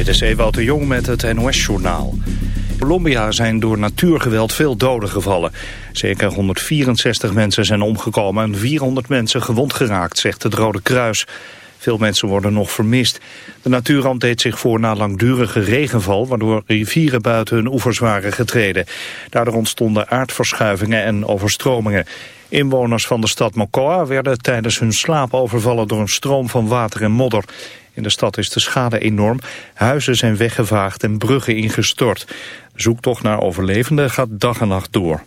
Dit is Ewout de Jong met het NOS-journaal. In Colombia zijn door natuurgeweld veel doden gevallen. Zeker 164 mensen zijn omgekomen en 400 mensen gewond geraakt, zegt het Rode Kruis. Veel mensen worden nog vermist. De natuurramp deed zich voor na langdurige regenval... waardoor rivieren buiten hun oevers waren getreden. Daardoor ontstonden aardverschuivingen en overstromingen. Inwoners van de stad Mocoa werden tijdens hun slaap overvallen... door een stroom van water en modder. In de stad is de schade enorm. Huizen zijn weggevaagd en bruggen ingestort. Zoektocht naar overlevenden gaat dag en nacht door.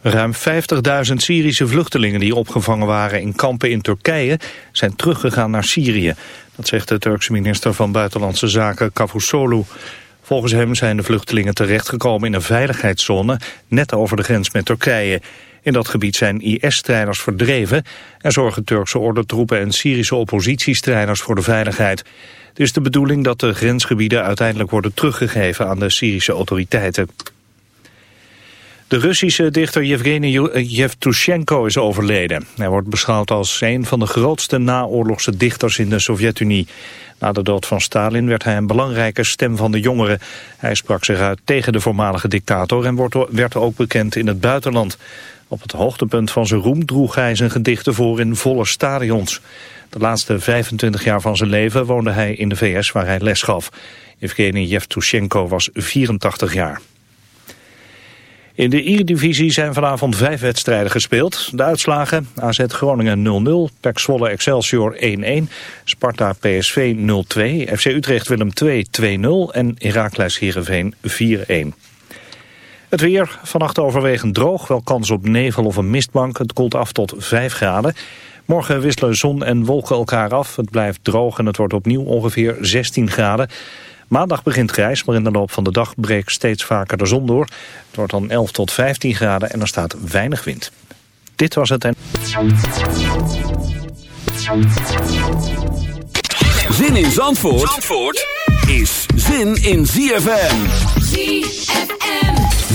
Ruim 50.000 Syrische vluchtelingen die opgevangen waren in kampen in Turkije zijn teruggegaan naar Syrië. Dat zegt de Turkse minister van Buitenlandse Zaken Cavusoglu. Volgens hem zijn de vluchtelingen terechtgekomen in een veiligheidszone net over de grens met Turkije. In dat gebied zijn IS-strijders verdreven en zorgen Turkse ordentroepen en Syrische oppositiestrijders voor de veiligheid. Het is de bedoeling dat de grensgebieden uiteindelijk worden teruggegeven aan de Syrische autoriteiten. De Russische dichter Yevgeny Yevtushenko is overleden. Hij wordt beschouwd als een van de grootste naoorlogse dichters in de Sovjet-Unie. Na de dood van Stalin werd hij een belangrijke stem van de jongeren. Hij sprak zich uit tegen de voormalige dictator en werd ook bekend in het buitenland. Op het hoogtepunt van zijn roem droeg hij zijn gedichten voor in volle stadions. De laatste 25 jaar van zijn leven woonde hij in de VS waar hij les gaf. Evgeny Yevtushenko was 84 jaar. In de Eredivisie zijn vanavond vijf wedstrijden gespeeld. De uitslagen AZ Groningen 0-0, PEC Zwolle Excelsior 1-1, Sparta PSV 0-2, FC Utrecht Willem 2 2-0 en Heracles Heerenveen 4-1. Het weer, vannacht overwegend droog, wel kans op nevel of een mistbank. Het koelt af tot 5 graden. Morgen wisselen zon en wolken elkaar af. Het blijft droog en het wordt opnieuw ongeveer 16 graden. Maandag begint grijs, maar in de loop van de dag breekt steeds vaker de zon door. Het wordt dan 11 tot 15 graden en er staat weinig wind. Dit was het en... Zin in Zandvoort, Zandvoort is zin in ZFM. ZFM.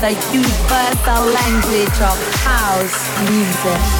The universal language of house music.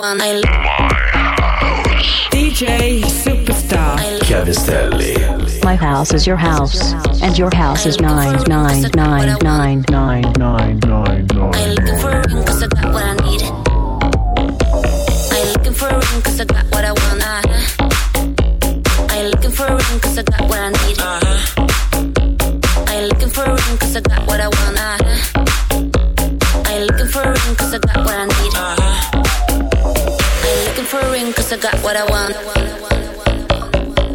one I love. DJ Superstar. Chiavistelli. My house is your house, and your house is nine, nine, nine, nine, nine, nine, nine, nine. I'm looking for a ring cause I got what I need. I'm looking for a ring cause I got what I want. I'm looking for a ring cause I got what I need. cause I got what I want.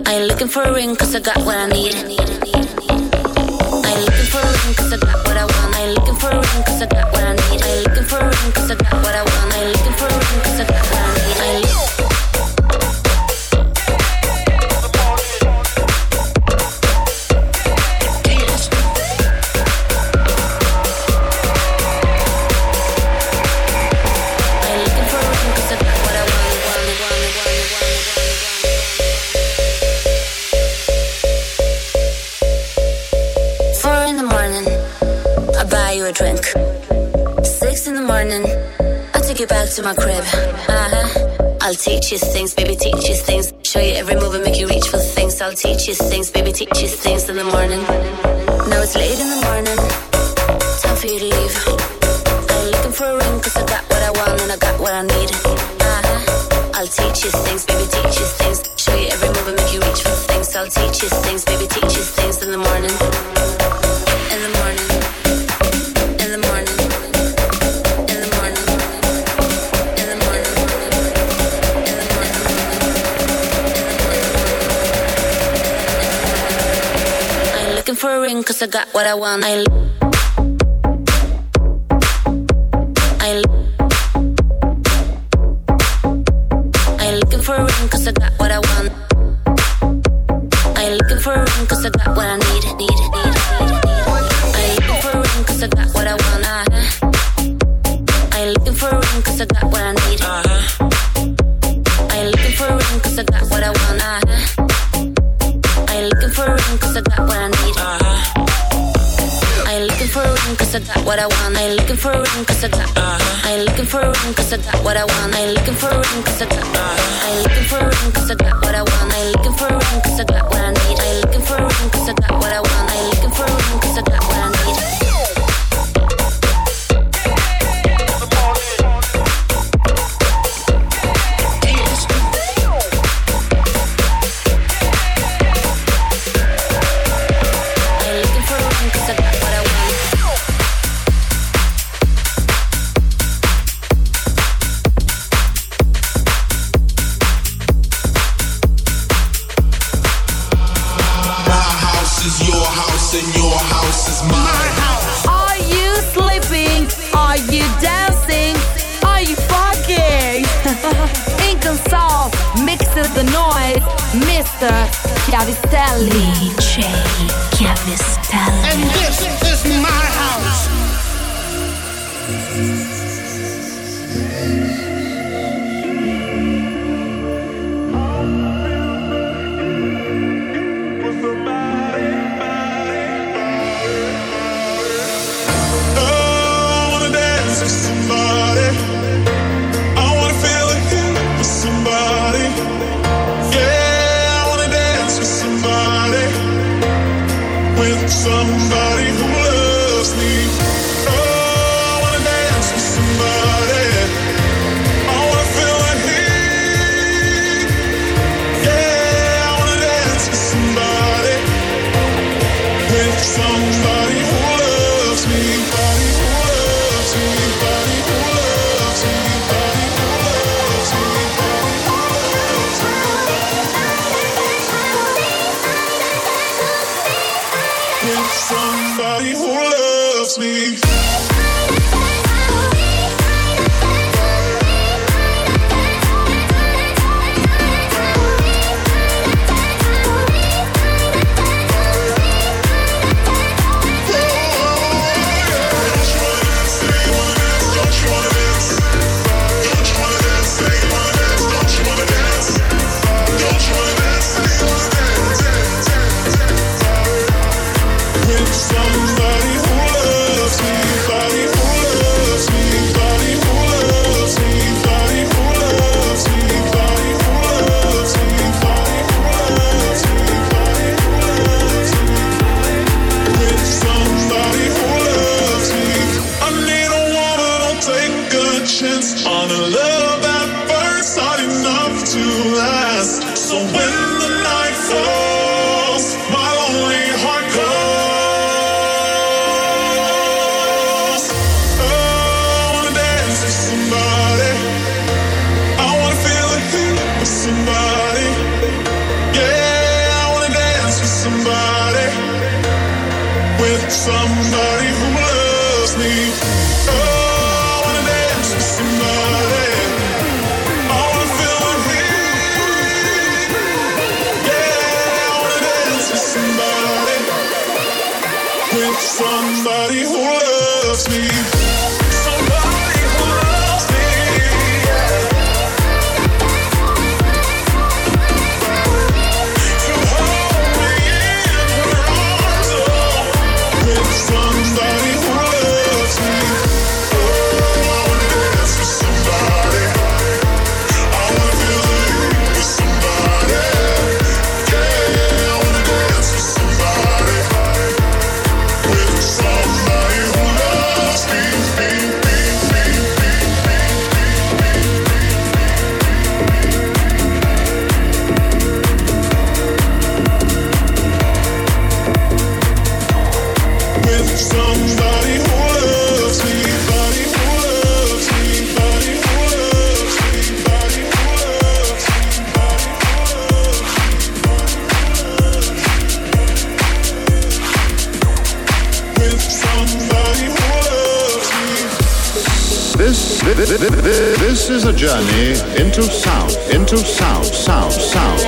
I ain't looking for a ring cause I got what I need. I ain't looking for a ring cause I got what I want. I ain't looking for a ring cause I got teach you things, baby, teach you things in the morning. one night. I got what I want into sound, into sound, sound, sound.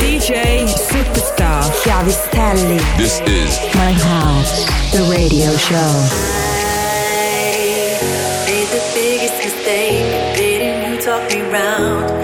DJ Superstar Chiavistelli. This is My House, the radio show. I made the biggest mistake, didn't you talk me round?